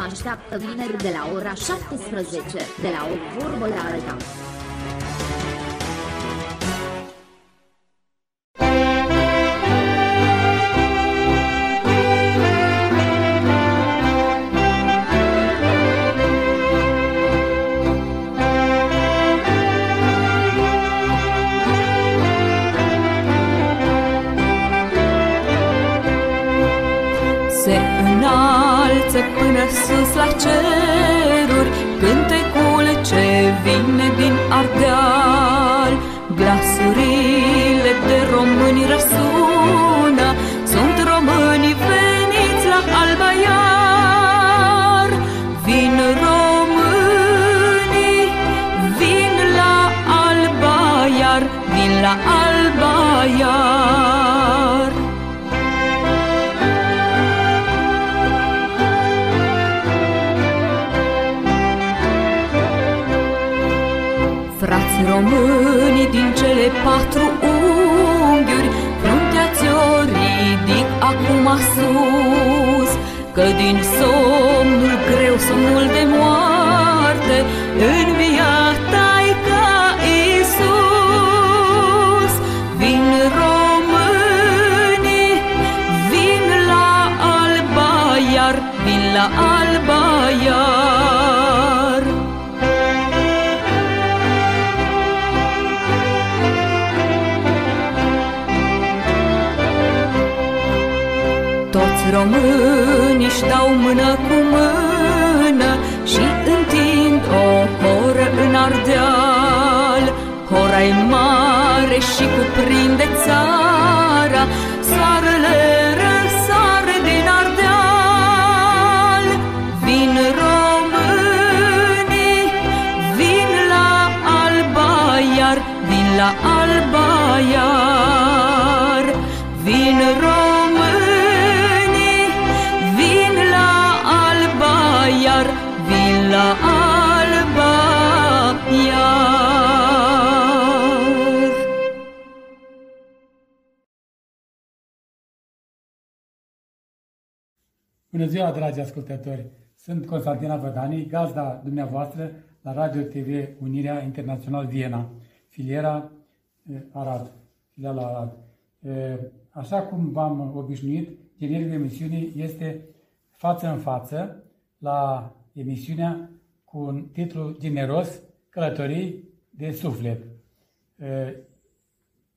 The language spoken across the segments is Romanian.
Vă așteaptă vineri de la ora 17, de la o vorbă la alta. Românii își dau mână cu mână și întind o horă în Ardeal. Hora e mare și cuprinde țara, ziua, dragi ascultători! Sunt Constantina Vădani, gazda dumneavoastră la Radio TV Unirea Internațional Viena, filiera eh, Arad, filiala Arad. Eh, Așa cum v-am obișnuit, genericul emisiunii este față în față la emisiunea cu un titlu generos, Călătorii de suflet. Eh,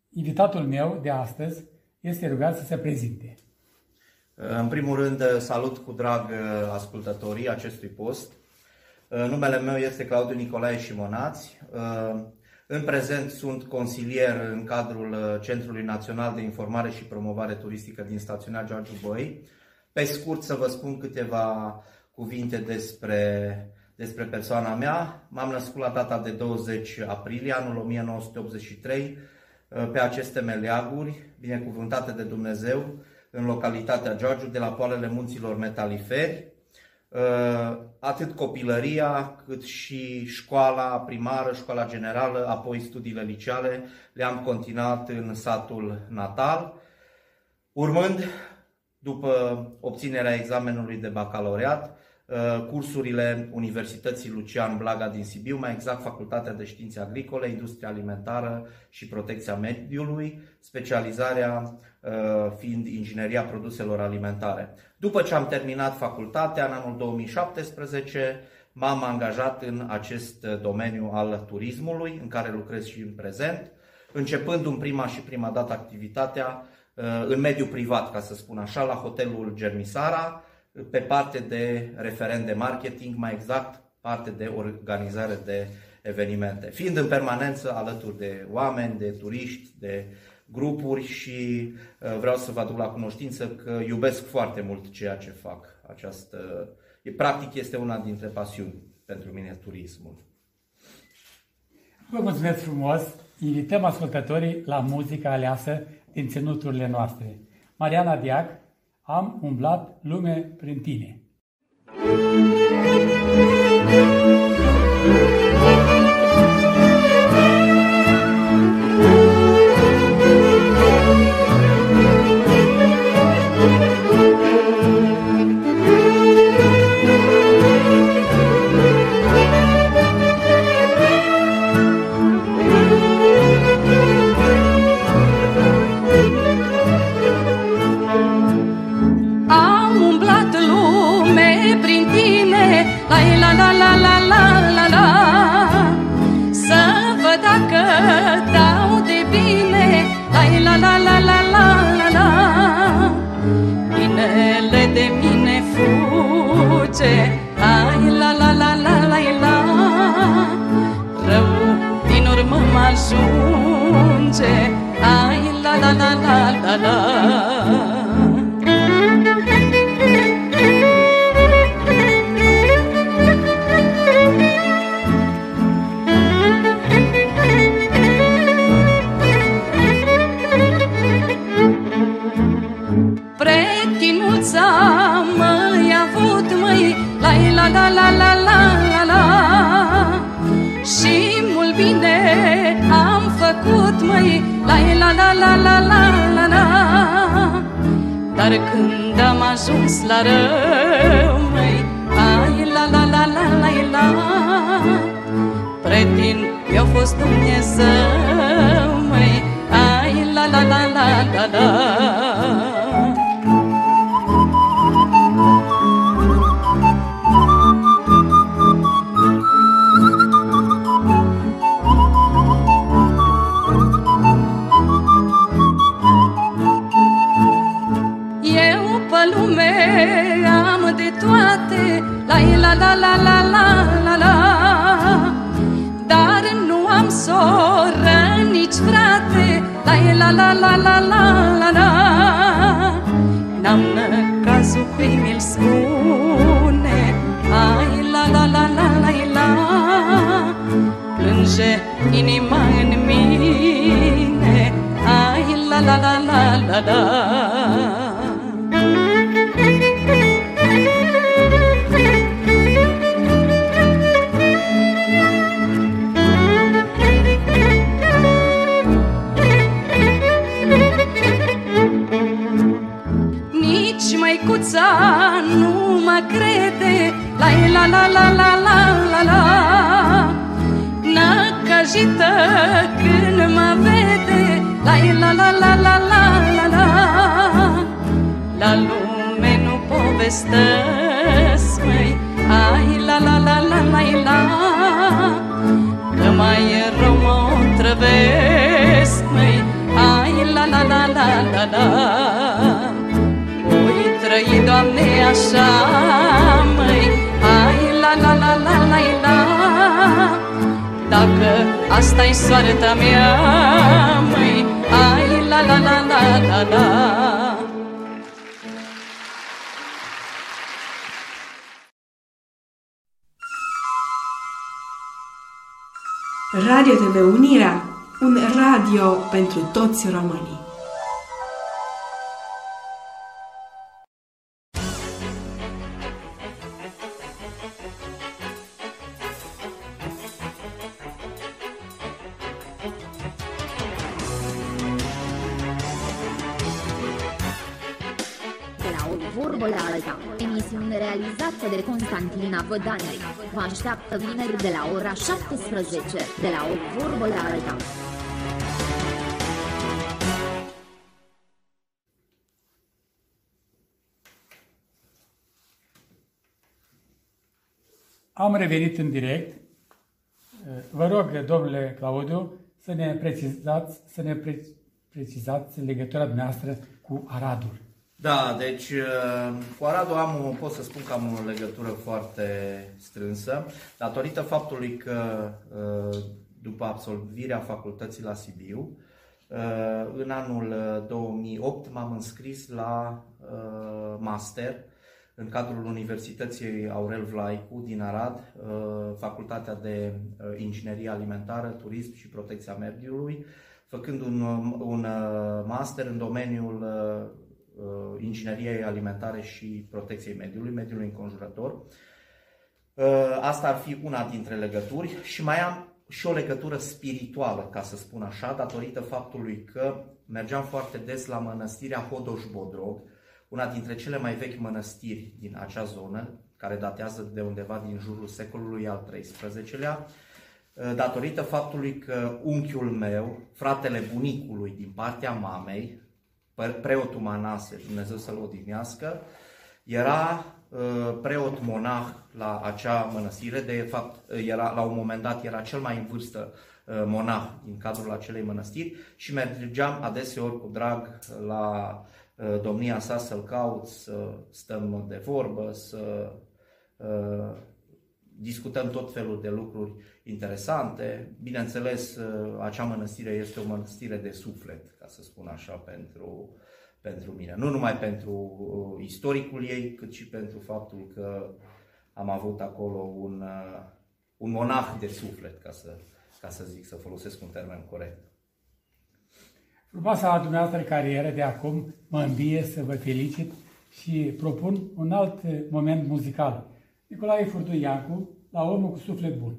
Invitatul meu de astăzi este rugat să se prezinte. În primul rând, salut cu drag uh, ascultătorii acestui post. Uh, Numele meu este Claudiu Nicolae Șimonați. Uh, În prezent sunt consilier în cadrul uh, Centrului Național de Informare și Promovare Turistică din stațiunea Georgiu Băi. Pe scurt să vă spun câteva cuvinte despre, despre persoana mea. M-am născut la data de 20 aprilie anul 1983 uh, pe aceste meleaguri binecuvântate de Dumnezeu în localitatea Georgiu, de la poalele munților metaliferi. Uh, Atât copilăria, cât și școala primară, școala generală, apoi studiile liceale, le-am continuat în satul natal. Urmând, după obținerea examenului de bacalaureat, uh, cursurile Universității Lucian Blaga din Sibiu, mai exact Facultatea de Științe Agricole, Industria Alimentară și Protecția Mediului, specializarea uh, fiind ingineria produselor alimentare. După ce am terminat facultatea, în anul 2017, m-am angajat în acest domeniu al turismului, în care lucrez și în prezent, începând în prima și prima dată activitatea uh, în mediul privat, ca să spun așa, la hotelul Germisara, pe parte de referent de marketing, mai exact parte de organizare de evenimente. Fiind în permanență alături de oameni, de turiști, de grupuri și uh, vreau să vă aduc la cunoștință că iubesc foarte mult ceea ce fac. Această, e, practic este una dintre pasiuni pentru mine turismul. Vă mulțumesc frumos! Invităm ascultătorii la muzica aleasă din ținuturile noastre. Mariana Diac, am umblat lume prin tine. Am Dar când am ajuns la rău măi Ai la la la la la la Pretin eu fost Dumnezeu măi Ai la la la la la la La la la la la la la la Dar nu am soră nici frate La la la la la la la la N-am cazul cui mi-l spune Ai la la la la la la Plânge inima în mine Ai la la la la la la La la la la la la la la La lume nu povestesc, măi Ai la la la la la la Că mai rău mă otrăvesc, măi Ai la la la la la la Voi trăi, Doamne, așa, măi Ai la la la la la la Dacă asta-i soarta mea, măi Ai la la la la la Radio TV Unirea, un radio pentru toți românii. Constantina Vădanei. Vă așteaptă vineri de la ora 17, de la o vorbă la alta. Am revenit în direct. Vă rog, domnule Claudiu, să ne precizați, să ne pre- precizați legătura dumneavoastră cu Aradul. Da, deci uh, cu Aradul am, o- pot să spun că am o legătură foarte strânsă, datorită faptului că uh, după absolvirea facultății la Sibiu, uh, în anul uh, 2008 m-am înscris la uh, master în cadrul Universității Aurel Vlaicu din Arad, uh, Facultatea de uh, Inginerie Alimentară, Turism și Protecția Mediului, făcând un, un master în domeniul ingineriei alimentare și protecției mediului, mediului înconjurător. Asta ar fi una dintre legături și mai am și o legătură spirituală, ca să spun așa, datorită faptului că mergeam foarte des la mănăstirea Hodoș-Bodrog, una dintre cele mai vechi mănăstiri din acea zonă, care datează de undeva din jurul secolului al XIII-lea, datorită faptului că unchiul meu, fratele bunicului din partea mamei, preotul Manase, Dumnezeu să-l odihnească, era Uh, preot monah la acea mănăstire, de fapt uh, era, la un moment dat era cel mai în vârstă uh, monah din cadrul acelei mănăstiri și mergeam adeseori cu drag la domnia sa să-l caut, să stăm de vorbă, să discutăm tot felul de lucruri interesante. Bineînțeles, acea mănăstire este o mănăstire de suflet, ca să spun așa, pentru uh, pentru mine. Nu numai pentru uh, istoricul ei, cât și pentru faptul că am avut acolo un, uh, un monah de suflet, ca să, ca să zic, să folosesc un termen corect. Frumoasa dumneavoastră carieră de acum mă îmbie să vă felicit și propun un alt moment muzical. Nicolae Furtu Iancu, la omul cu suflet bun.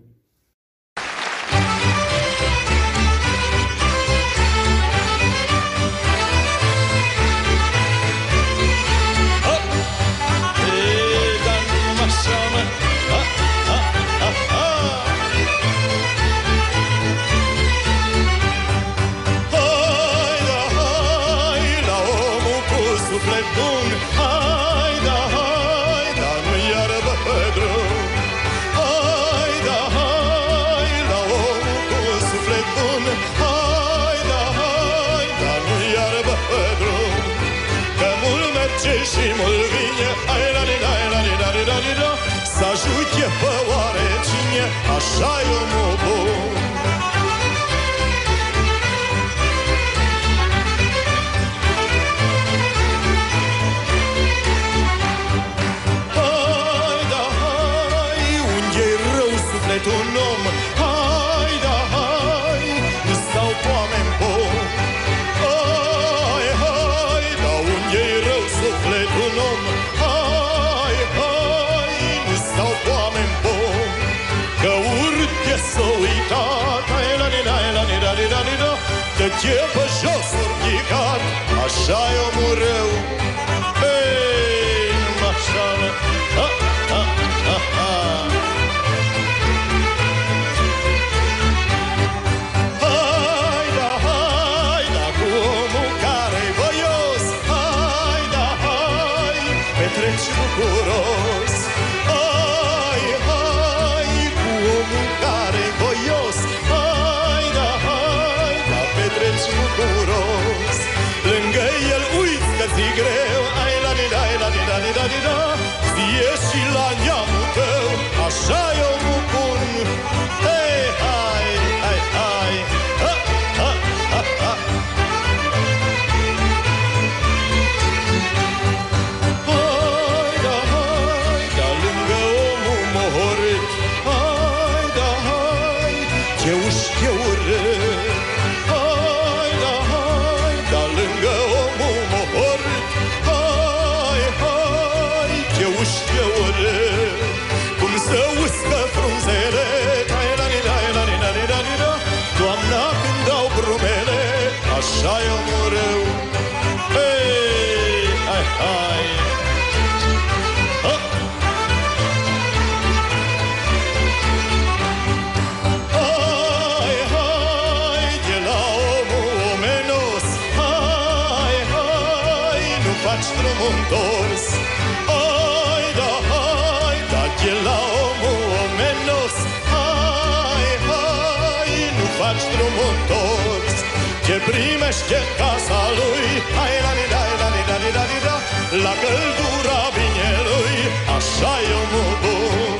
Primește casa lui. Hai, la, ni, da, la, ni, da, ni, da, ni, da La căldura vinelui Așa e omul bun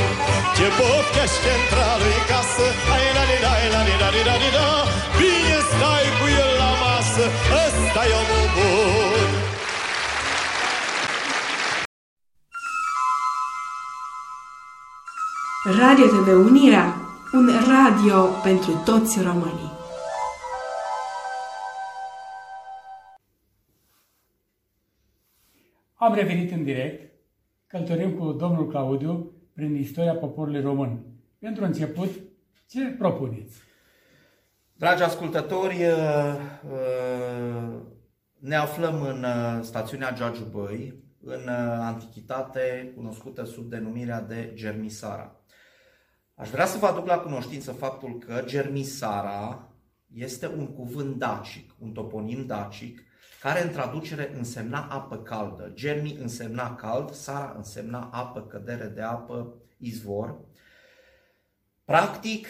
Ce poftește între lui casă. Hai, la, ni, da, la, ni, da, ni, da, ni, da. Bine stai cu el la masă. Ăsta e omul bun Radio TV Unirea, un radio pentru toți românii. Am revenit în direct, călătorim cu domnul Claudiu prin istoria poporului român. Pentru început, ce propuneți? Dragi ascultători, uh, uh, ne aflăm în uh, stațiunea Giagiu Băi, în antichitate cunoscută sub denumirea de Germisara. Aș vrea să vă aduc la cunoștință faptul că Germisara este un cuvânt dacic, un toponim dacic, care în traducere însemna apă caldă. Germi însemna cald, Sara însemna apă, cădere de apă, izvor. Practic,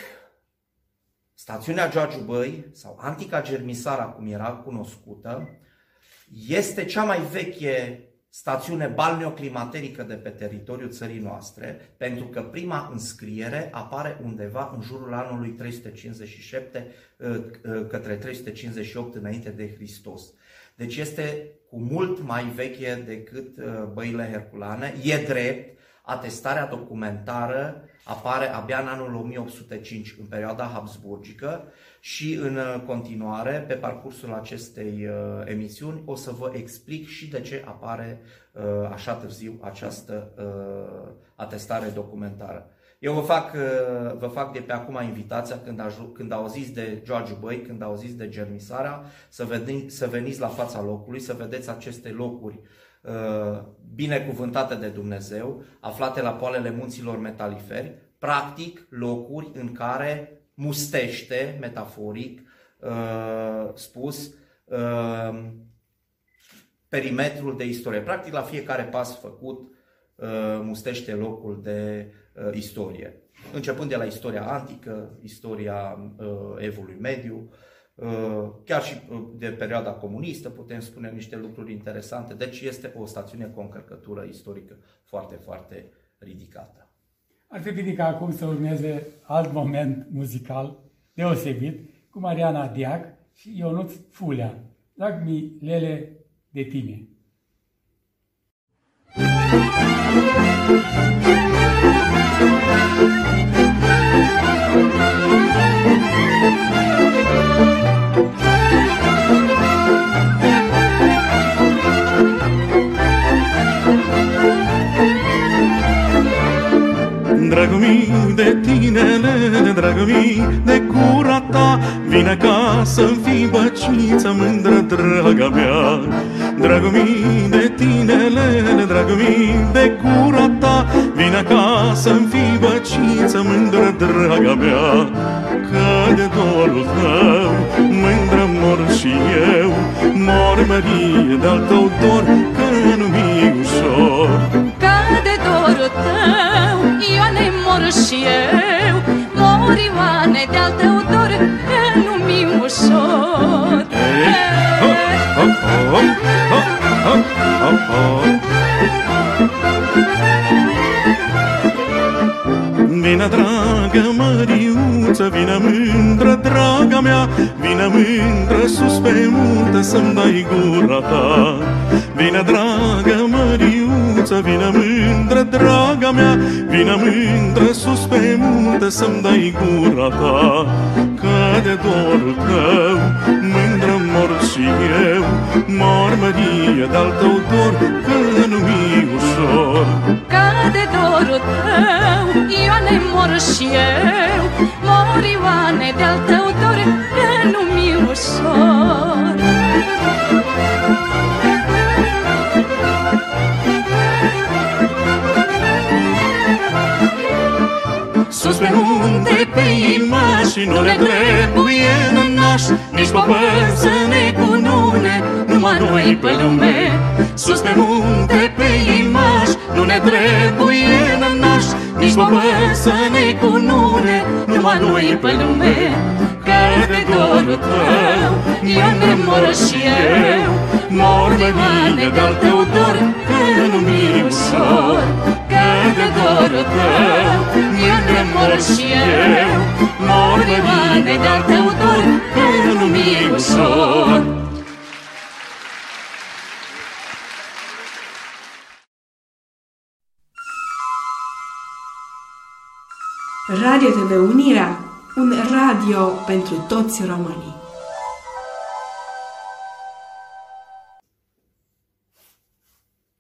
stațiunea Băi, sau Antica Germisara, cum era cunoscută, este cea mai veche stațiune balneoclimaterică de pe teritoriul țării noastre, pentru că prima înscriere apare undeva în jurul anului 357 ă, ă, către 358 înainte de Hristos. Deci este cu mult mai veche decât ă, băile herculane. E drept, atestarea documentară apare abia în anul 1805, în perioada Habsburgică și în continuare, pe parcursul acestei uh, emisiuni, o să vă explic și de ce apare uh, așa târziu această uh, atestare documentară. Eu vă fac, vă fac de pe acum invitația când, aj- când auziți de George Băi, când auziți de Germisara, să, veni, să veniți la fața locului, să vedeți aceste locuri Uh, binecuvântate de Dumnezeu, aflate la poalele munților metaliferi, practic locuri în care mustește, metaforic uh, spus, uh, perimetrul de istorie. Practic la fiecare pas făcut mustește locul de istorie. Începând de la istoria antică, istoria evului mediu, Uh, chiar și uh, de perioada comunistă putem spune niște lucruri interesante. Deci este o stațiune cu o încărcătură istorică foarte, foarte ridicată. Ar fi bine ca acum să urmeze alt moment muzical deosebit cu Mariana Diac și Ionuț Fulea. Drag mi lele de tine. Dragul meu de tinele, dragul meu de cura ta. Vine ca să-mi fii băciță mândră, draga mea. Dragul meu de tinele, dragul meu de cura ta. Vine ca să-mi fii băciță mândră, draga mea. Că de dorul tău mândră mor și eu. Mor mărie de-al tău dor, că nu mi ușor. Că de dorul tău Ioane mor și eu Mor Ioane de-al tău dor Că nu mi ușor. Vină, dragă Măriuță, vină mândră, draga mea Vină mândră sus pe munte să-mi dai gura ta. Vină, dragă Măriuță, vină mândră, draga mea Vină mândră sus pe munte să-mi dai gura ta. Că de dorul tău mândră mor și eu Mor Mărie de-al tău dor, că nu mi ușor. Că de dorul tău Ioane mor și eu Mor Ioane de-al tău dor Că nu mi ușor Sus pe munte, pe imași, nu ne trebuie naș, Nici popăr să ne cunune, numai noi pe lume. Sus pe munte, pe imași, nu ne trebuie naș, Nici popăr să ne cunune, numai noi pe lume. Că de dorul tău, eu ne mor și eu, Mor de mine de-al tău dor, că nu mi ușor. Că de dorul tău, eu ne mor și eu, Mor de mine de-al tău dor, că nu mi ușor. Radio TV Unirea, un radio pentru toți românii.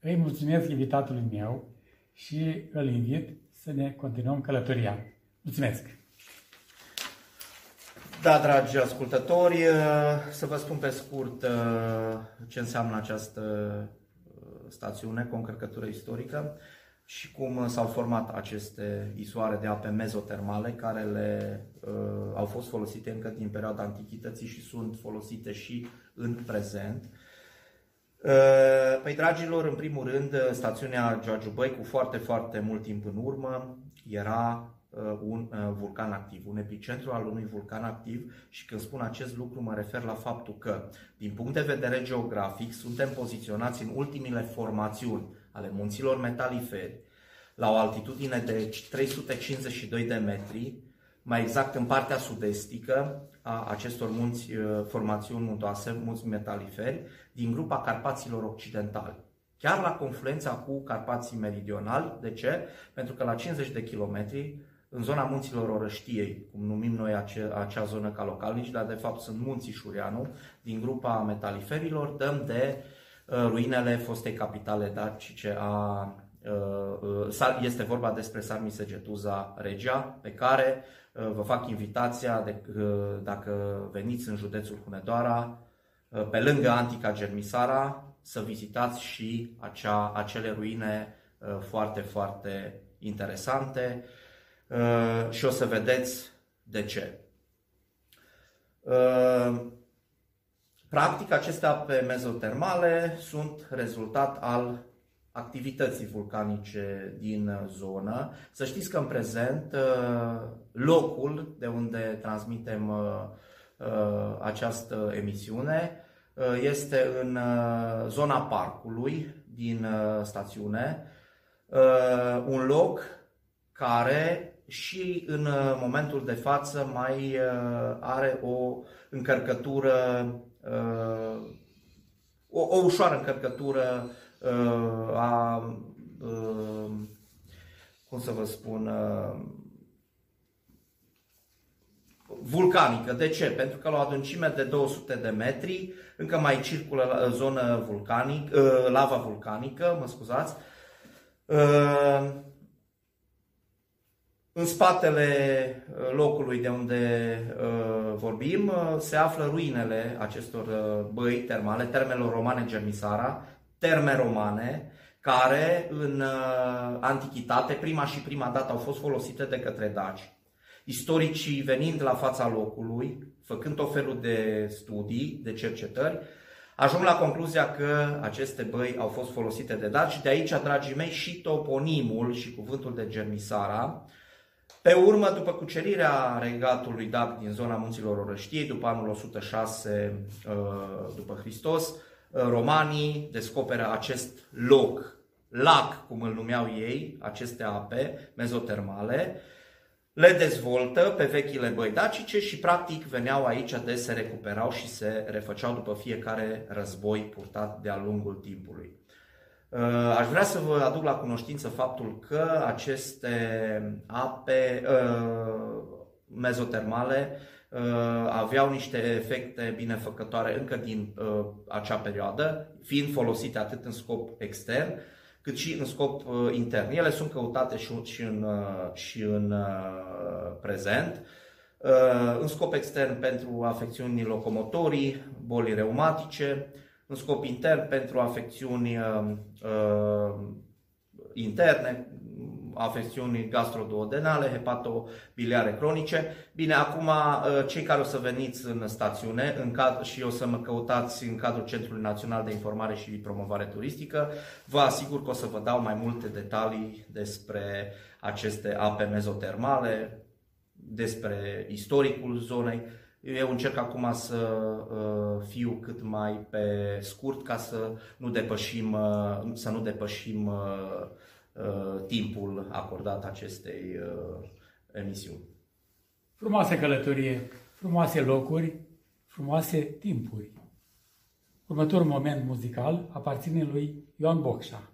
Îi mulțumesc invitatului meu și îl invit să ne continuăm călătoria. Mulțumesc! Da, dragi ascultători, să vă spun pe scurt ce înseamnă această stațiune cu încărcătură istorică și cum s-au format aceste isoare de ape mezotermale care le, uh, au fost folosite încă din perioada antichității și sunt folosite și în prezent. Uh, păi, dragilor, în primul rând, stațiunea Joajubăi, cu foarte, foarte mult timp în urmă, era uh, un uh, vulcan activ, un epicentru al unui vulcan activ și când spun acest lucru mă refer la faptul că, din punct de vedere geografic, suntem poziționați în ultimile formațiuni ale munților metaliferi, la o altitudine de 352 de metri, mai exact în partea sud-estică a acestor munți, uh, formațiuni muntoase, munți metaliferi, din grupa Carpaților Occidentali. Chiar la confluența cu Carpații Meridionali. De ce? Pentru că la 50 de kilometri, în zona munților Orăștiei, cum numim noi acea, acea zonă ca localnici, dar de fapt sunt munții Șureanu, din grupa metaliferilor, dăm de uh, ruinele fostei capitale dacice a Uh, uh, este vorba despre Sarmisegetuza Regia, pe care uh, vă fac invitația de, dacă veniți în județul Hunedoara, pe lângă Antica Germisara, să vizitați și acea, acele ruine foarte, foarte interesante și o să vedeți de ce. Practic, aceste ape mezotermale sunt rezultat al activității vulcanice din zonă. Să știți că în prezent uh, locul de unde transmitem uh, uh, această emisiune este în zona parcului din stațiune, un loc care și în momentul de față mai are o încărcătură, o, o ușoară încărcătură Uh, a, uh, cum să vă spun, uh, vulcanică. De ce? Pentru că la o adâncime de 200 de metri încă mai circulă zonă vulcanic, lava vulcanică, mă scuzați. În spatele locului de unde vorbim se află ruinele acestor băi termale, termelor romane Germisara, terme romane care în uh, antichitate, prima și prima dată au fost folosite de către daci. Istoricii venind la fața locului, făcând o felul de studii, de cercetări, ajung la concluzia că aceste băi au fost folosite de daci. De aici, dragii mei, și toponimul și cuvântul de Germisara. Pe urmă, după cucerirea regatului Dac din zona munților Orăștiei, după anul 106 uh, după Hristos, romanii descoperă acest loc, lac, cum îl numeau ei, aceste ape mezotermale, le dezvoltă pe vechile băi dacice și practic veneau aici de se recuperau și se refăceau după fiecare război purtat de-a lungul timpului. Uh, aș vrea să vă aduc la cunoștință faptul că aceste ape uh, mezotermale Uh, aveau niște efecte binefăcătoare încă din uh, acea perioadă, fiind folosite atât în scop extern, cât și în scop uh, intern. Ele sunt căutate și, și, în, și în prezent. În scop extern pentru afecțiuni locomotorii, boli reumatice, în scop intern pentru afecțiuni interne, afecțiuni gastroduodenale, hepatobiliare cronice. Bine, acum uh, cei care o să veniți în stațiune în cad- și o să mă căutați în cadrul Centrului Național de Informare și Promovare Turistică, vă asigur că o să vă dau mai multe detalii despre aceste ape mezotermale, despre istoricul zonei. Eu încerc acum să uh, fiu cât mai pe scurt ca să nu depășim, uh, să nu depășim Uh, timpul acordat acestei uh, emisiuni. Frumoase călătorie, frumoase locuri, frumoase timpuri. Următorul moment muzical aparține lui Ioan Bocșa.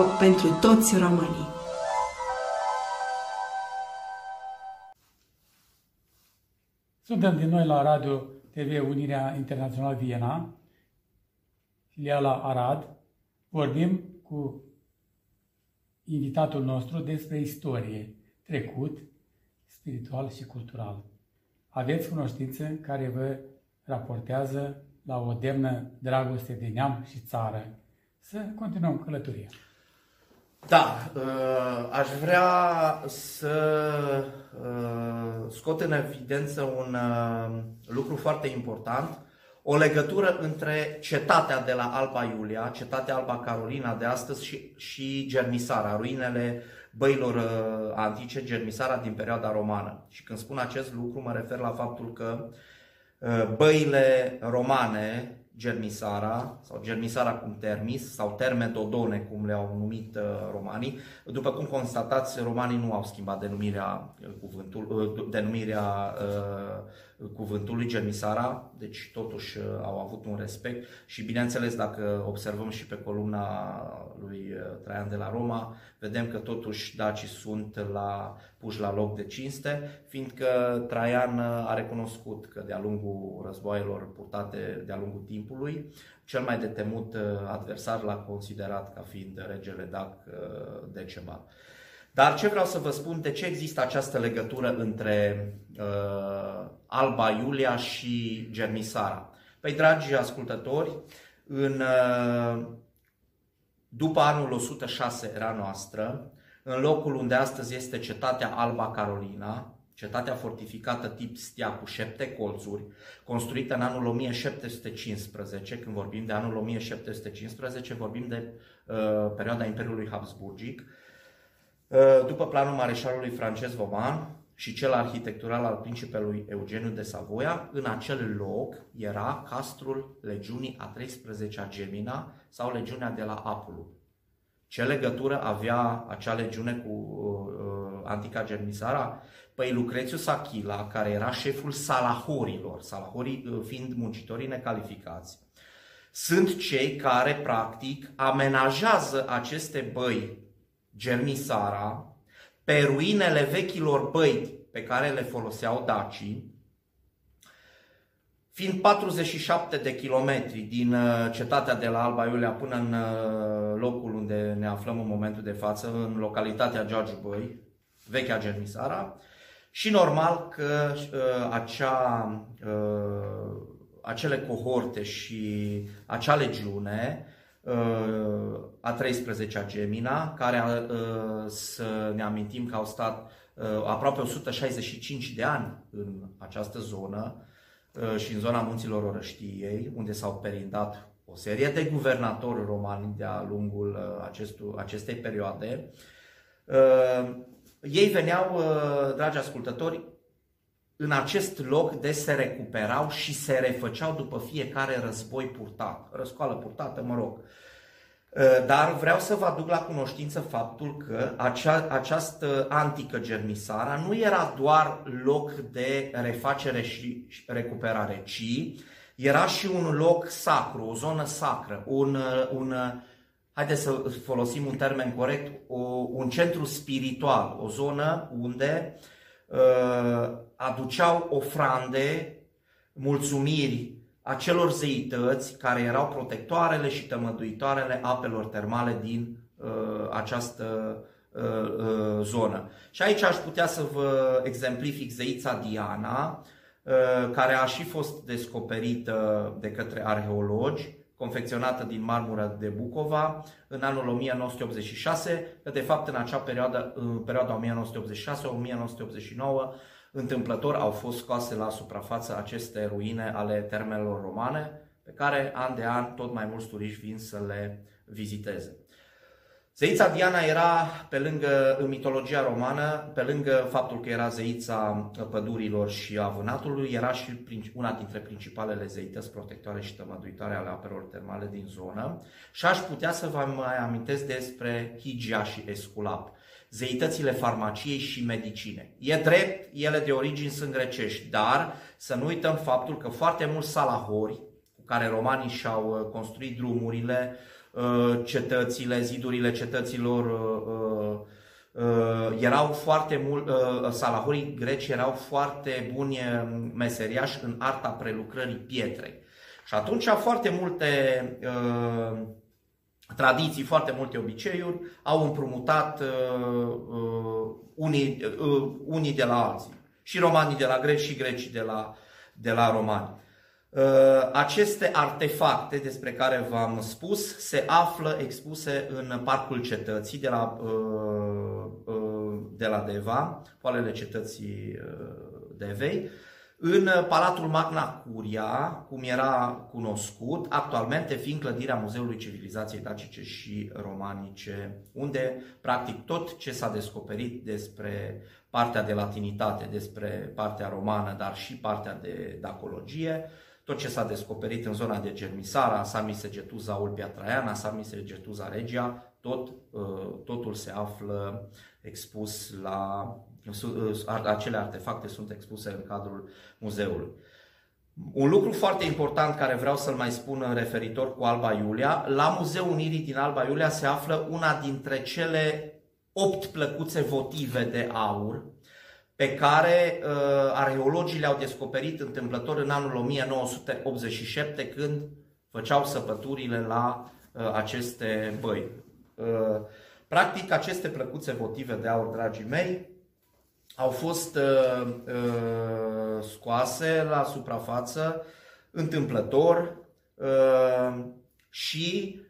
Radio pentru toți românii. Suntem din noi la Radio TV Unirea Internațională Viena, filiala Arad. Vorbim cu invitatul nostru despre istorie, trecut, spiritual și cultural. Aveți cunoștințe care vă raportează la o demnă dragoste de neam și țară. Să continuăm călătoria. Da, uh, aș vrea să uh, scot în evidență un uh, lucru foarte important, o legătură între cetatea de la Alba Iulia, cetatea Alba Carolina de astăzi și, și Germisara, ruinele băilor antice, Germisara din perioada romană. Și când spun acest lucru, mă refer la faptul că băile romane Germisara sau Germisara cum termis sau Termedodone cum le-au numit uh, romanii. După cum constatați, romanii nu au schimbat denumirea, uh, cuvântul, uh, denumirea cuvântului Germisara, deci totuși au avut un respect și bineînțeles dacă observăm și pe columna lui Traian de la Roma, vedem că totuși dacii sunt la, puși la loc de cinste, fiindcă Traian a recunoscut că de-a lungul războaielor purtate de-a lungul timpului, cel mai de temut adversar l-a considerat ca fiind regele Dac Decebal. Dar ce vreau să vă spun, de ce există această legătură între uh, Alba Iulia și Germisara? Păi, dragi ascultători, în, uh, după anul 106 era noastră, în locul unde astăzi este cetatea Alba Carolina, cetatea fortificată tip stea cu șapte colțuri, construită în anul 1715, când vorbim de anul 1715, vorbim de uh, perioada Imperiului Habsburgic, uh, după planul mareșalului francez Vauban și cel arhitectural al principelui Eugeniu de Savoia, în acel loc era castrul legiunii a 13-a Gemina sau legiunea de la Apulu. Ce legătură avea acea legiune cu uh, antica Germisara? Păi Lucrețius Achila, care era șeful salahorilor, salahorii uh, fiind muncitorii necalificați, sunt cei care practic amenajează aceste băi Germisara pe ruinele vechilor băi pe care le foloseau dacii, fiind 47 de kilometri din uh, cetatea de la Alba Iulia până în uh, locul unde ne aflăm în momentul de față, în localitatea George Băi, vechea Germisara, și normal că uh, acea, uh, acele cohorte și acea legiune uh, a 13-a Gemina, care uh, să ne amintim că au stat uh, aproape 165 de ani în această zonă, Uh, și în zona munților Orăștiei, unde s-au perindat o serie de guvernatori romani de-a lungul uh, acestu, acestei perioade. Uh, ei veneau, dragi ascultători, în acest loc de se recuperau și se refăceau după fiecare război purtat, răscoală purtată, mă rog. Ă, dar vreau să vă aduc la cunoștință faptul că acea, această antică germisara nu era doar loc de refacere și recuperare, ci era și un loc sacru, o zonă sacră, un, un haideți să folosim un termen corect, o, un centru spiritual, o zonă unde uh, aduceau ofrande, mulțumiri acelor zeități care erau protectoarele și tămăduitoarele apelor termale din uh, această uh, uh, zonă. Și aici aș putea să vă exemplific zeița Diana, uh, care a și fost descoperită de către arheologi, confecționată din marmură de Bucova în anul 1986, că de fapt în acea perioadă, în perioada 1986-1989, întâmplător au fost scoase la suprafață aceste ruine ale termelor romane, pe care an de an tot mai mulți turiști vin să le viziteze. Zeița Diana era, pe lângă, în mitologia romană, pe lângă faptul că era zeița pădurilor și a vânatului, era și una dintre principalele zeități protectoare și tămăduitoare ale apelor termale din zonă. Și aș putea să vă mai amintesc despre Higia și Esculap zeitățile farmaciei și medicine. E drept, ele de origini sunt grecești, dar să nu uităm faptul că foarte mulți salahori cu care romanii și-au construit drumurile, cetățile, zidurile cetăților, erau foarte mult, salahurii greci erau foarte buni meseriași în arta prelucrării pietrei. Și atunci foarte multe tradiții, foarte multe obiceiuri au împrumutat uh, uh, unii, uh, unii de la alții. Și romanii de la greci și grecii de la, de la romani. Uh, aceste artefacte despre care v-am spus se află expuse în Parcul Cetății de la, uh, uh, de la Deva, poalele cetății Devei, în Palatul Magna Curia, cum era cunoscut, actualmente fiind clădirea Muzeului Civilizației Dacice și Romanice, unde practic tot ce s-a descoperit despre partea de latinitate, despre partea romană, dar și partea de dacologie, tot ce s-a descoperit în zona de Germisara, Samisegetuza Ulpia Traiana, Samisegetuza Regia, tot, uh, totul se află expus la acele artefacte sunt expuse în cadrul muzeului. Un lucru foarte important care vreau să-l mai spun în referitor cu Alba Iulia, la Muzeul Unirii din Alba Iulia se află una dintre cele opt plăcuțe votive de aur pe care uh, arheologii le-au descoperit întâmplător în anul 1987 când făceau săpăturile la uh, aceste băi. Uh, practic, aceste plăcuțe votive de aur, dragii mei, au fost uh, uh, scoase la suprafață întâmplător uh, și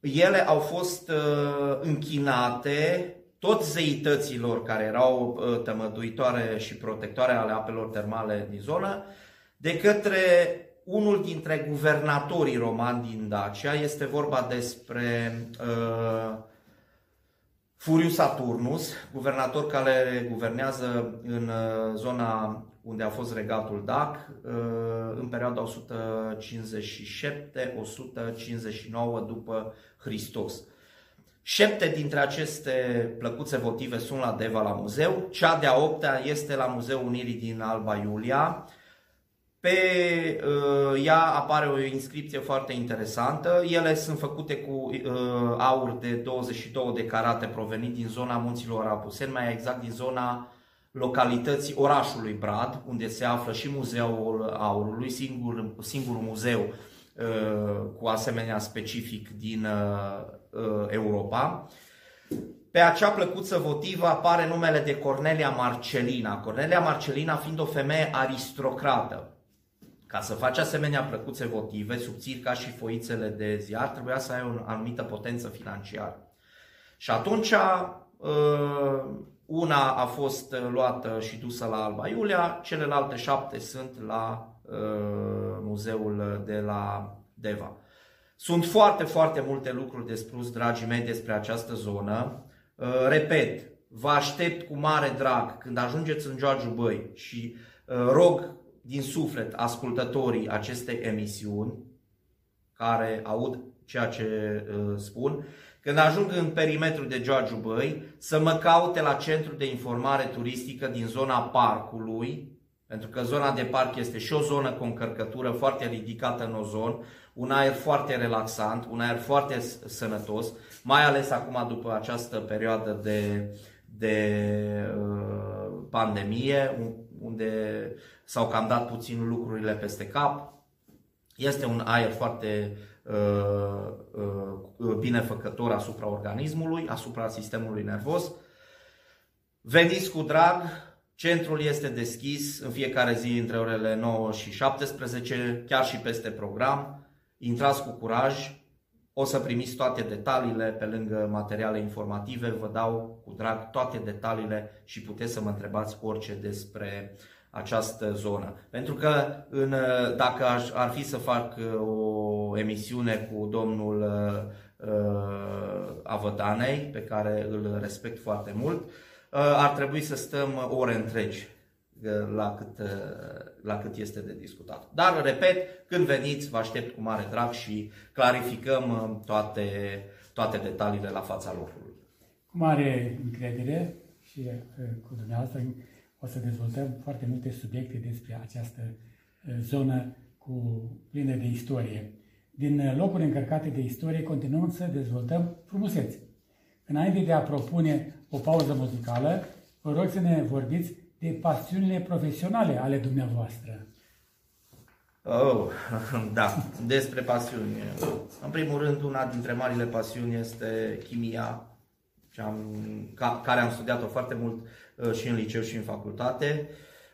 ele au fost uh, închinate tot zeităților care erau uh, tămăduitoare și protectoare ale apelor termale din zonă, de către unul dintre guvernatorii romani din Dacia. Este vorba despre uh, Furiu Saturnus, guvernator care guvernează în uh, zona unde a fost regatul Dac uh, în perioada 157-159 după Hristos. Șapte dintre aceste plăcuțe votive sunt la Deva la muzeu, cea de-a opta este la Muzeul Unirii din Alba Iulia, pe uh, ea apare o inscripție foarte interesantă. Ele sunt făcute cu uh, aur de 22 de carate provenit din zona munților Apuseni, mai exact din zona localității orașului Brad, unde se află și Muzeul Aurului, singur, singurul muzeu uh, cu asemenea specific din uh, uh, Europa. Pe acea plăcuță votivă apare numele de Cornelia Marcelina. Cornelia Marcelina fiind o femeie aristocrată. Ca să faci asemenea plăcuțe votive, subțiri ca și foițele de ziar, trebuia să ai o anumită potență financiară. Și atunci uh, una a fost luată și dusă la Alba Iulia, celelalte șapte sunt la uh, muzeul de la Deva. Sunt foarte, foarte multe lucruri de spus, dragii mei, despre această zonă. Uh, repet, vă aștept cu mare drag când ajungeți în Georgiu Băi și rog din suflet ascultătorii acestei emisiuni, care aud ceea ce uh, spun, când ajung în perimetrul de Georgiu Băi, să mă caute la centru de informare turistică din zona parcului, pentru că zona de parc este și o zonă cu o încărcătură foarte ridicată în ozon, un aer foarte relaxant, un aer foarte sănătos, mai ales acum după această perioadă de, de uh, pandemie, unde s-au cam dat puțin lucrurile peste cap. Este un aer foarte uh, uh, binefăcător asupra organismului, asupra sistemului nervos. Veniți cu drag, centrul este deschis în fiecare zi între orele 9 și 17, chiar și peste program. Intrați cu curaj, o să primiți toate detaliile pe lângă materiale informative, vă dau cu drag toate detaliile și puteți să mă întrebați orice despre această zonă. Pentru că în, dacă aș, ar fi să fac uh, o emisiune cu domnul uh, uh, Avătanei, pe care îl respect foarte mult, uh, ar trebui să stăm ore întregi uh, la cât, uh, la cât este de discutat. Dar, repet, când veniți, vă aștept cu mare drag și clarificăm toate, toate detaliile la fața locului. Cu mare încredere și cu dumneavoastră o să dezvoltăm foarte multe subiecte despre această zonă cu pline de istorie. Din locuri încărcate de istorie continuăm să dezvoltăm frumusețe. Înainte de a propune o pauză muzicală, vă rog să ne vorbiți de pasiunile profesionale ale dumneavoastră. Oh, da, despre pasiuni. În primul rând, una dintre marile pasiuni este chimia, care am studiat-o foarte mult uh, și în liceu și în facultate.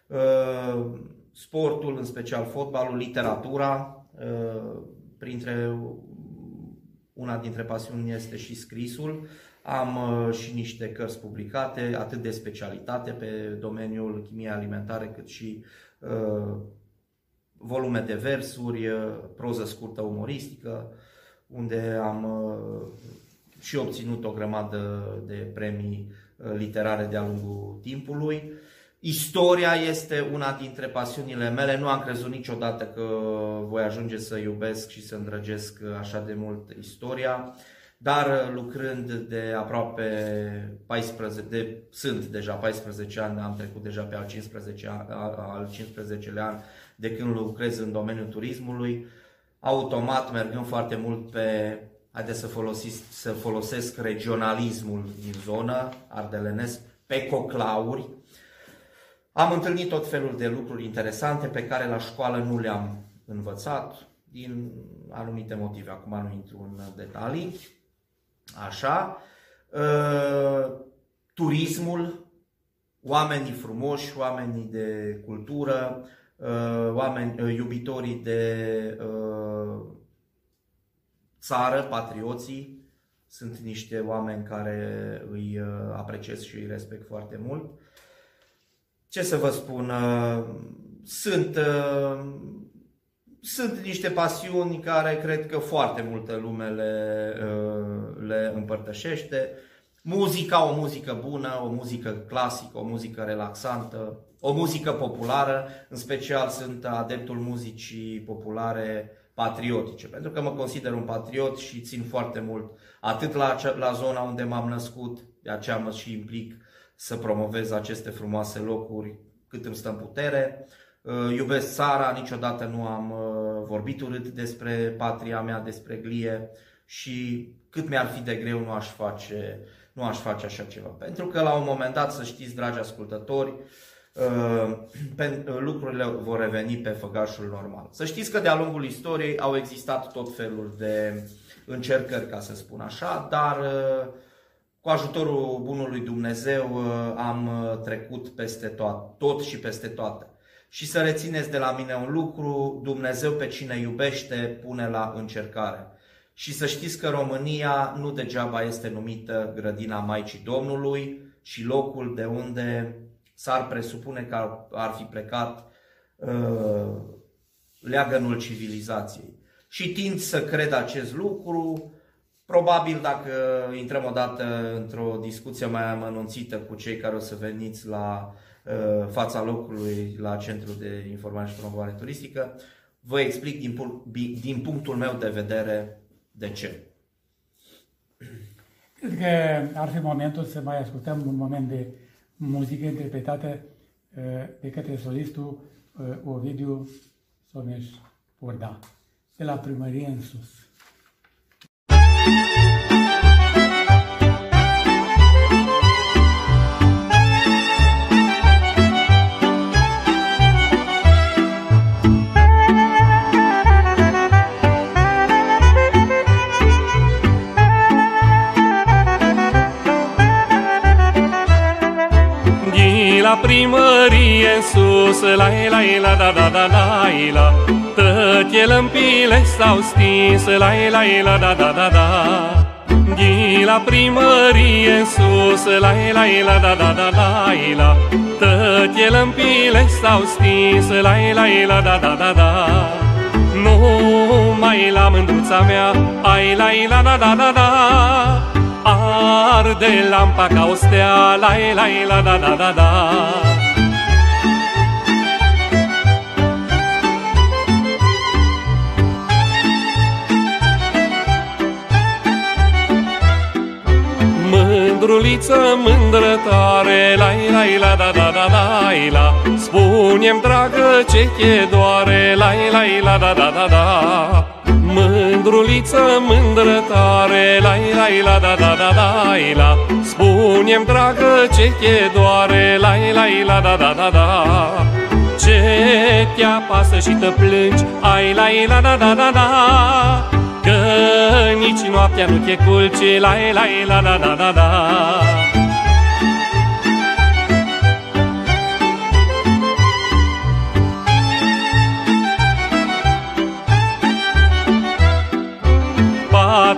Uh, sportul, în special fotbalul, literatura, uh, printre una dintre pasiuni este și scrisul. Am și niște cărți publicate, atât de specialitate pe domeniul chimiei alimentare, cât și volume de versuri, proză scurtă umoristică, unde am și obținut o grămadă de premii literare de-a lungul timpului. Istoria este una dintre pasiunile mele. Nu am crezut niciodată că voi ajunge să iubesc și să îndrăgesc așa de mult istoria, dar lucrând de aproape 14, de, sunt deja 14 ani, am trecut deja pe al 15 an, al 15 an de când lucrez în domeniul turismului, automat mergând foarte mult pe, haideți să, folosiți, să folosesc regionalismul din zonă, ardelenesc, pe coclauri. Am întâlnit tot felul de lucruri interesante pe care la școală nu le-am învățat din anumite motive. Acum nu intru în detalii. Așa. Uh, turismul, oamenii frumoși, oamenii de cultură, Uh, oameni uh, iubitorii de uh, țară, patrioții, sunt niște oameni care îi apreciez și îi respect foarte mult. Ce să vă spun, sunt, sunt niște pasiuni care cred că foarte multă lume le, le împărtășește. Muzica, o muzică bună, o muzică clasică, o muzică relaxantă, o muzică populară, în special sunt adeptul muzicii populare patriotice, pentru că mă consider un patriot și țin foarte mult atât la, la zona unde m-am născut, de aceea mă și implic să promovez aceste frumoase locuri cât îmi stă în putere. Uh, iubesc țara, niciodată nu am uh, vorbit urât despre patria mea, despre glie și cât mi-ar fi de greu nu aș face, nu aș face așa ceva. Pentru că la un moment dat, să știți, dragi ascultători, Uh, lucrurile vor reveni pe făgașul normal. Să știți că de-a lungul istoriei au existat tot felul de încercări, ca să spun așa, dar uh, cu ajutorul bunului Dumnezeu uh, am trecut peste tot, tot și peste toate. Și să rețineți de la mine un lucru, Dumnezeu pe cine iubește pune la încercare. Și să știți că România nu degeaba este numită grădina Maicii Domnului și locul de unde s-ar presupune că ar fi plecat uh, leagănul civilizației. Și tind să cred acest lucru, probabil dacă intrăm odată într-o discuție mai amănunțită cu cei care o să veniți la uh, fața locului la Centrul de Informare și Promovare Turistică, vă explic din, din punctul meu de vedere de ce. Cred că ar fi momentul să mai ascultăm un moment de muzică interpretată uh, de către solistul uh, Ovidiu Someș Porda, de la primărie în sus. La primărie în sus, la la la da da da la la Tătie lămpile s-au stins, la la la da da da da Ghi la primărie în sus, la la la da da da la la Tătie lămpile s-au stins, la la la da da da da Nu mai la mândruța mea, ai la la da da da da Arde lampa ca o stea, la la la da da da da. Mândruliță mândră tare, la la la da da da da la. Spune-mi dragă ce te doare, la la la da da da da Mândruliță mândră tare, la la la da da da da la. Spune-mi dragă ce te doare, la la la da da da da. Ce te apasă și te plângi, ai la la da da da da. Că nici noaptea nu te culci, la la la da da da da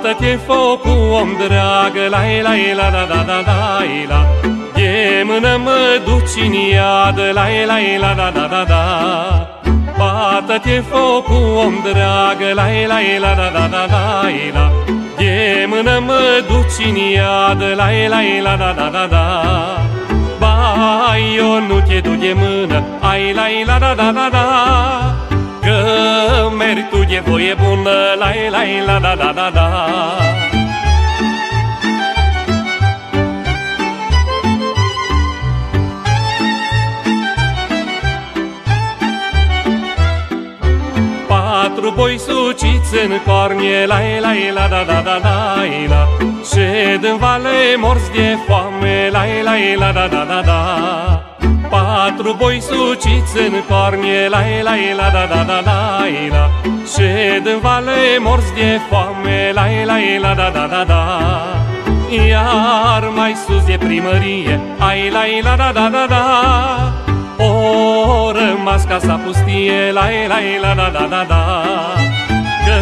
Bată-te focul, om dragă, la la la da da da da la De mână mă duci în iadă, la la la da da da da Bată-te focul, om dragă, la la la da da da da la De mână mă duci în iadă, la la la da da da da Ba, eu nu te duc de mână, ai la la da da da da Că mergi tu de voie bună, la la la da da da da. Patru boi suciți în cornie, la la la da da da da la Șed în vale morți de foame, la la la da da da da Patru boi suciți în cornie, la la la da da da da la Șed în vale morți de foame, la la la da da da da Iar mai sus de primărie, ai la la da da da da O rămas casa pustie, la la la da da da da Că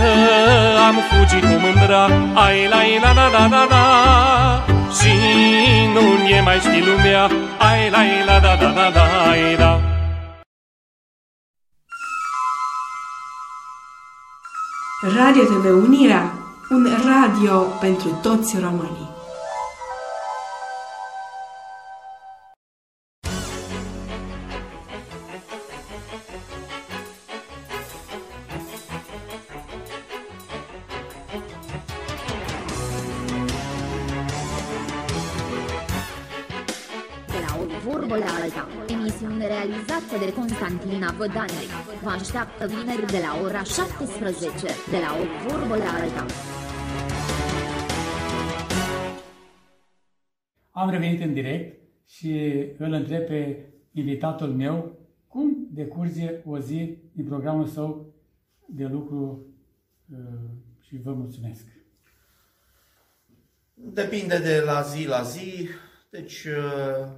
am fugit cu mândra, ai la la da da da da Și nu e mai ști lumea, ai la la da da da da da Radio TV Unirea, un radio pentru toți românii. Constantina Vădanei. Vă așteaptă vineri de la ora 17, de la o vorbă la alta. Am revenit în direct și îl întreb pe invitatul meu cum decurge o zi din programul său de lucru uh, și vă mulțumesc. Depinde de la zi la zi. Deci, uh,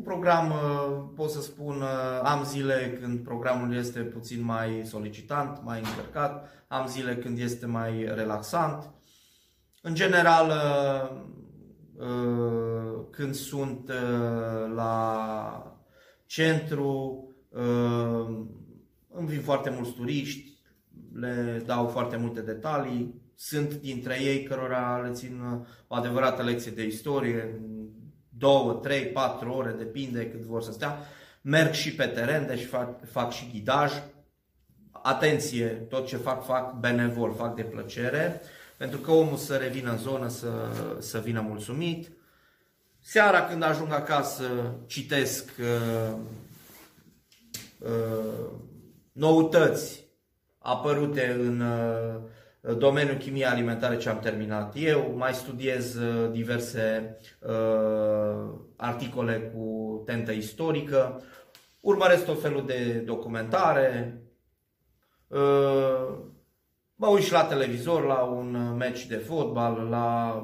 un program, uh, pot să spun, uh, am zile când programul este puțin mai solicitant, mai încărcat, am zile când este mai relaxant. În general, uh, uh, când sunt uh, la centru, uh, îmi vin foarte mulți turiști, le dau foarte multe detalii. Sunt dintre ei cărora le țin uh, o adevărată lecție de istorie, două, trei, patru ore, depinde cât vor să stea. Merg și pe teren, deci fac, fac și ghidaj. Atenție, tot ce fac, fac benevol, fac de plăcere, pentru că omul să revină în zonă, să, să vină mulțumit. Seara când ajung acasă, citesc uh, uh, noutăți apărute în uh, domeniul chimie alimentare ce am terminat. Eu, mai studiez uh, diverse uh, articole cu tentă istorică, urmăresc tot felul de documentare, uh, mă uit și la televizor la un meci de fotbal, la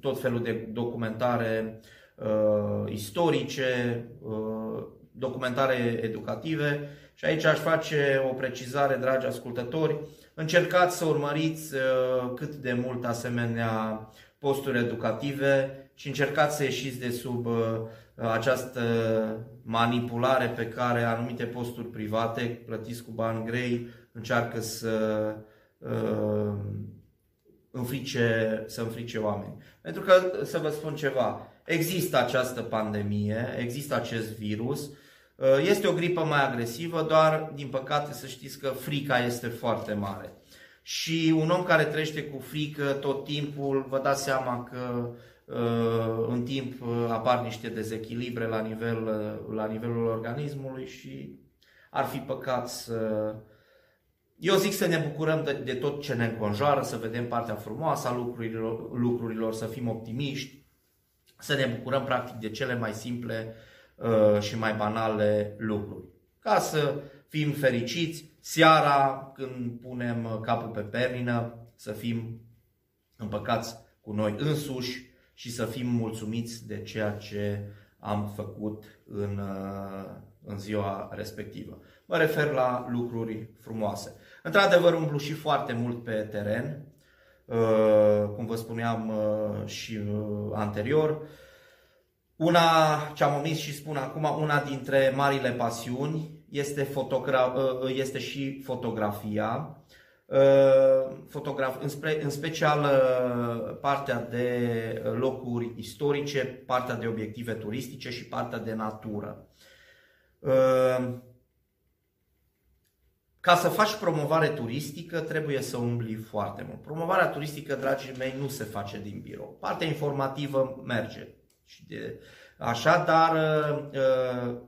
tot felul de documentare uh, istorice, uh, documentare educative. Și aici aș face o precizare, dragi ascultători. Încercați să urmăriți uh, cât de mult asemenea posturi educative și încercați să ieșiți de sub uh, această manipulare pe care anumite posturi private, plătiți cu bani grei, încearcă să uh, înfrice, să înfrice oameni. Pentru că, să vă spun ceva, există această pandemie, există acest virus, este o gripă mai agresivă, doar, din păcate, să știți că frica este foarte mare. Și un om care trăiește cu frică tot timpul, vă dați seama că uh, în timp uh, apar niște dezechilibre la, nivel, la nivelul organismului și ar fi păcat să... Eu zic să ne bucurăm de, de tot ce ne înconjoară, să vedem partea frumoasă a lucrurilor, lucrurilor, să fim optimiști, să ne bucurăm practic de cele mai simple uh, și mai banale lucruri. Ca să fim fericiți, seara când punem capul pe pernină, să fim împăcați cu noi însuși și să fim mulțumiți de ceea ce am făcut în, uh, în ziua respectivă. Mă refer la lucruri frumoase. Într-adevăr, umblu și foarte mult pe teren, uh, cum vă spuneam uh, și anterior. Una ce am omis și spun acum, una dintre marile pasiuni este, fotogra- este și fotografia. Uh, fotograf, în, spe, în special uh, partea de locuri istorice, partea de obiective turistice și partea de natură. Uh, ca să faci promovare turistică, trebuie să umbli foarte mult. Promovarea turistică, dragii mei, nu se face din birou. Partea informativă merge. Și de, așa, dar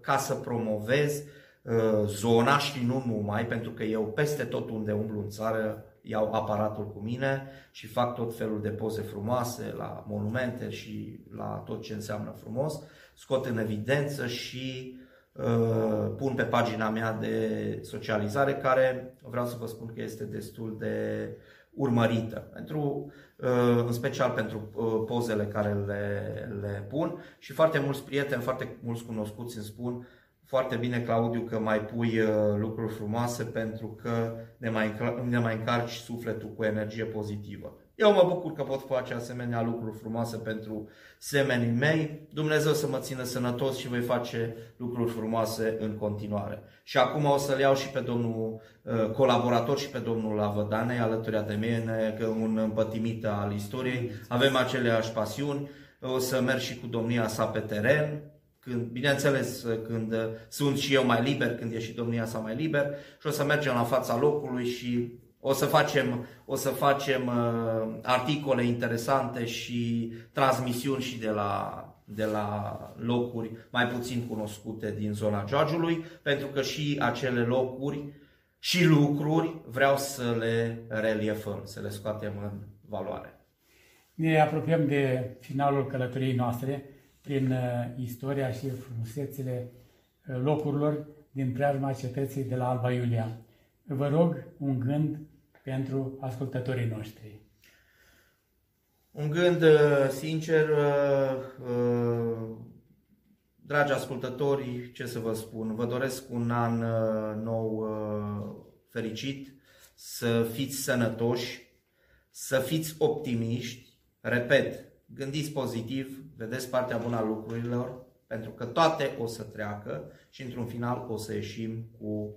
ca să promovezi, Uh, zona și nu numai, pentru că eu peste tot unde umblu în țară iau aparatul cu mine și fac tot felul de poze frumoase la monumente și la tot ce înseamnă frumos, scot în evidență și uh, pun pe pagina mea de socializare care vreau să vă spun că este destul de urmărită, pentru, uh, în special pentru uh, pozele care le, le pun și foarte mulți prieteni, foarte mulți cunoscuți îmi spun foarte bine, Claudiu, că mai pui uh, lucruri frumoase pentru că ne mai, ne mai încarci sufletul cu energie pozitivă. Eu mă bucur că pot face asemenea lucruri frumoase pentru semenii mei. Dumnezeu să mă țină sănătos și voi face lucruri frumoase în continuare. Și acum o să-l iau și pe domnul uh, colaborator și pe domnul Lavădane alături de mine, că un împătimit al istoriei. Avem aceleași pasiuni. O să merg și cu domnia sa pe teren, când, bineînțeles, când sunt și eu mai liber, când e și domnia sa mai liber și o să mergem la fața locului și o să facem, o să facem uh, articole interesante și transmisiuni și de la, de la locuri mai puțin cunoscute din zona Georgiului, pentru că și acele locuri și lucruri vreau să le reliefăm, să le scoatem în valoare. Ne apropiem de finalul călătoriei noastre prin uh, istoria și frumusețile uh, locurilor din preajma cetății de la Alba Iulia. Vă rog un gând pentru ascultătorii noștri. Un gând uh, sincer, dragi ascultători, ce să vă spun, vă doresc un an nou fericit, să fiți sănătoși, să fiți optimiști, repet, gândiți pozitiv, vedeți partea bună a lucrurilor, pentru că toate o să treacă și într-un final o să ieșim cu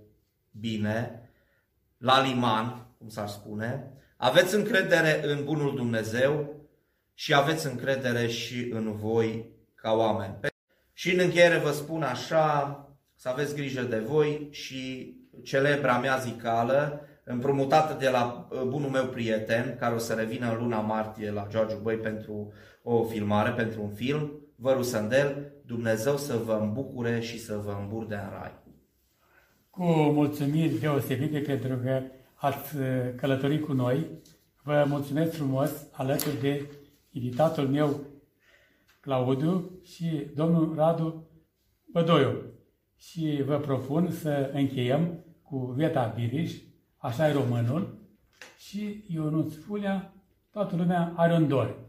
bine, la liman, cum s-ar spune. Aveți încredere în bunul Dumnezeu și aveți încredere și în voi ca oameni. Și în încheiere vă spun așa, să aveți grijă de voi și celebra mea zicală, împrumutată de la uh, bunul meu prieten, care o să revină în luna martie la George Băi pentru o filmare, pentru un film, Văru Sandel, Dumnezeu să vă îmbucure și să vă îmburde în rai. Cu mulțumiri deosebite pentru că ați uh, călătorit cu noi. Vă mulțumesc frumos alături de invitatul meu, Claudiu, și domnul Radu Bădoiu. Și vă propun să încheiem cu Veta Biriș, așa e românul, și Ionuț Fulea, toată lumea are un dor.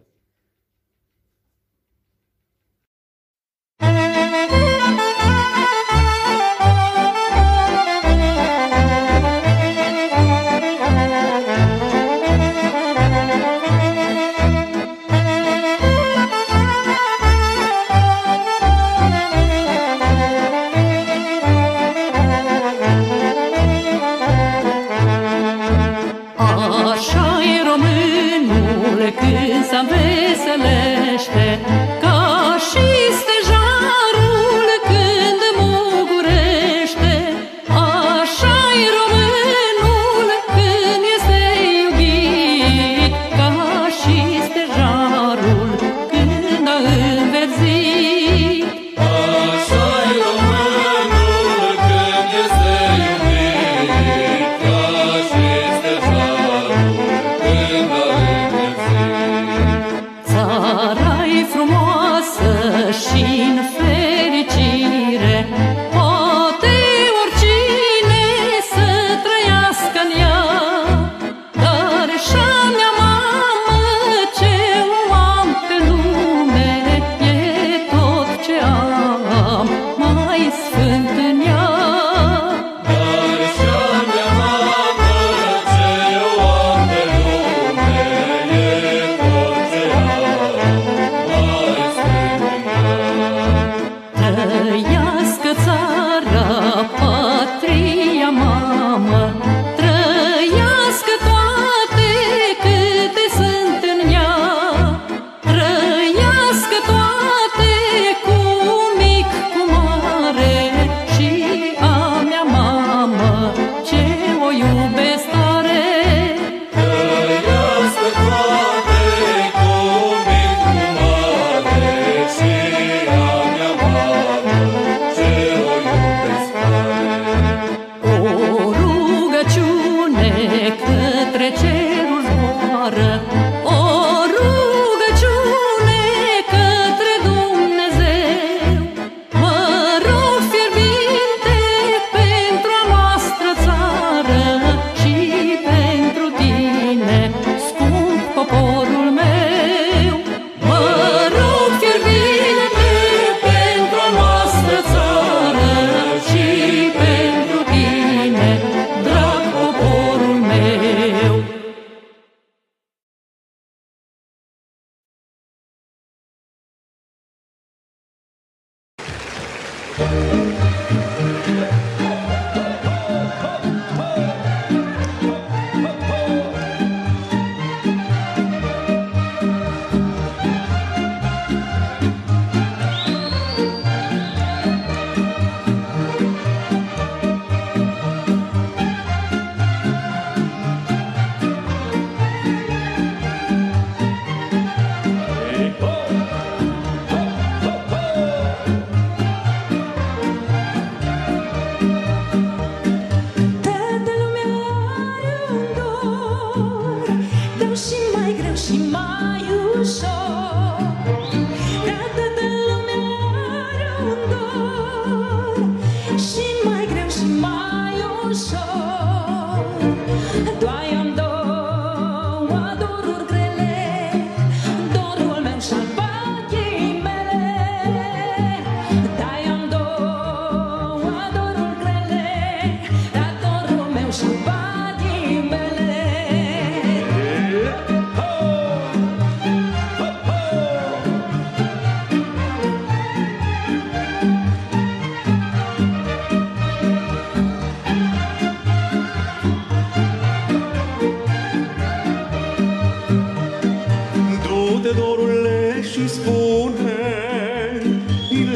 Uite dorule și spune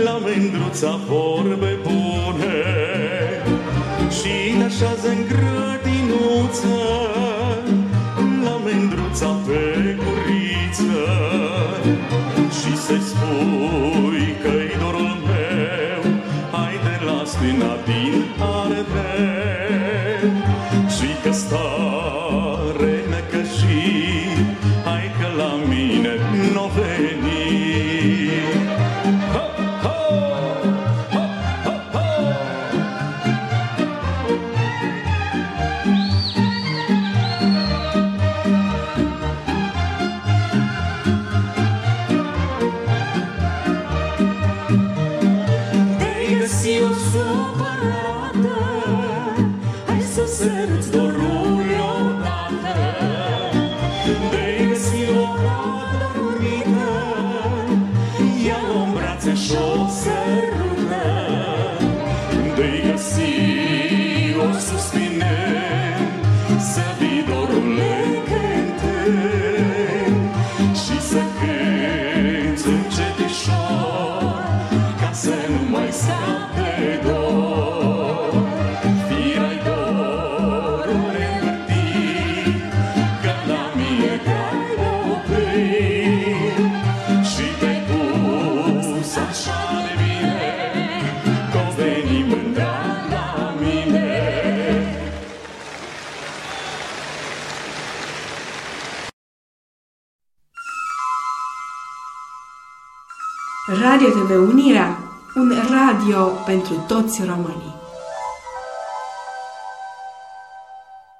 La mândruța vorbe bune. Și ne așează în grădinuță La mândruța pe curiță Și se spune pentru toți românii.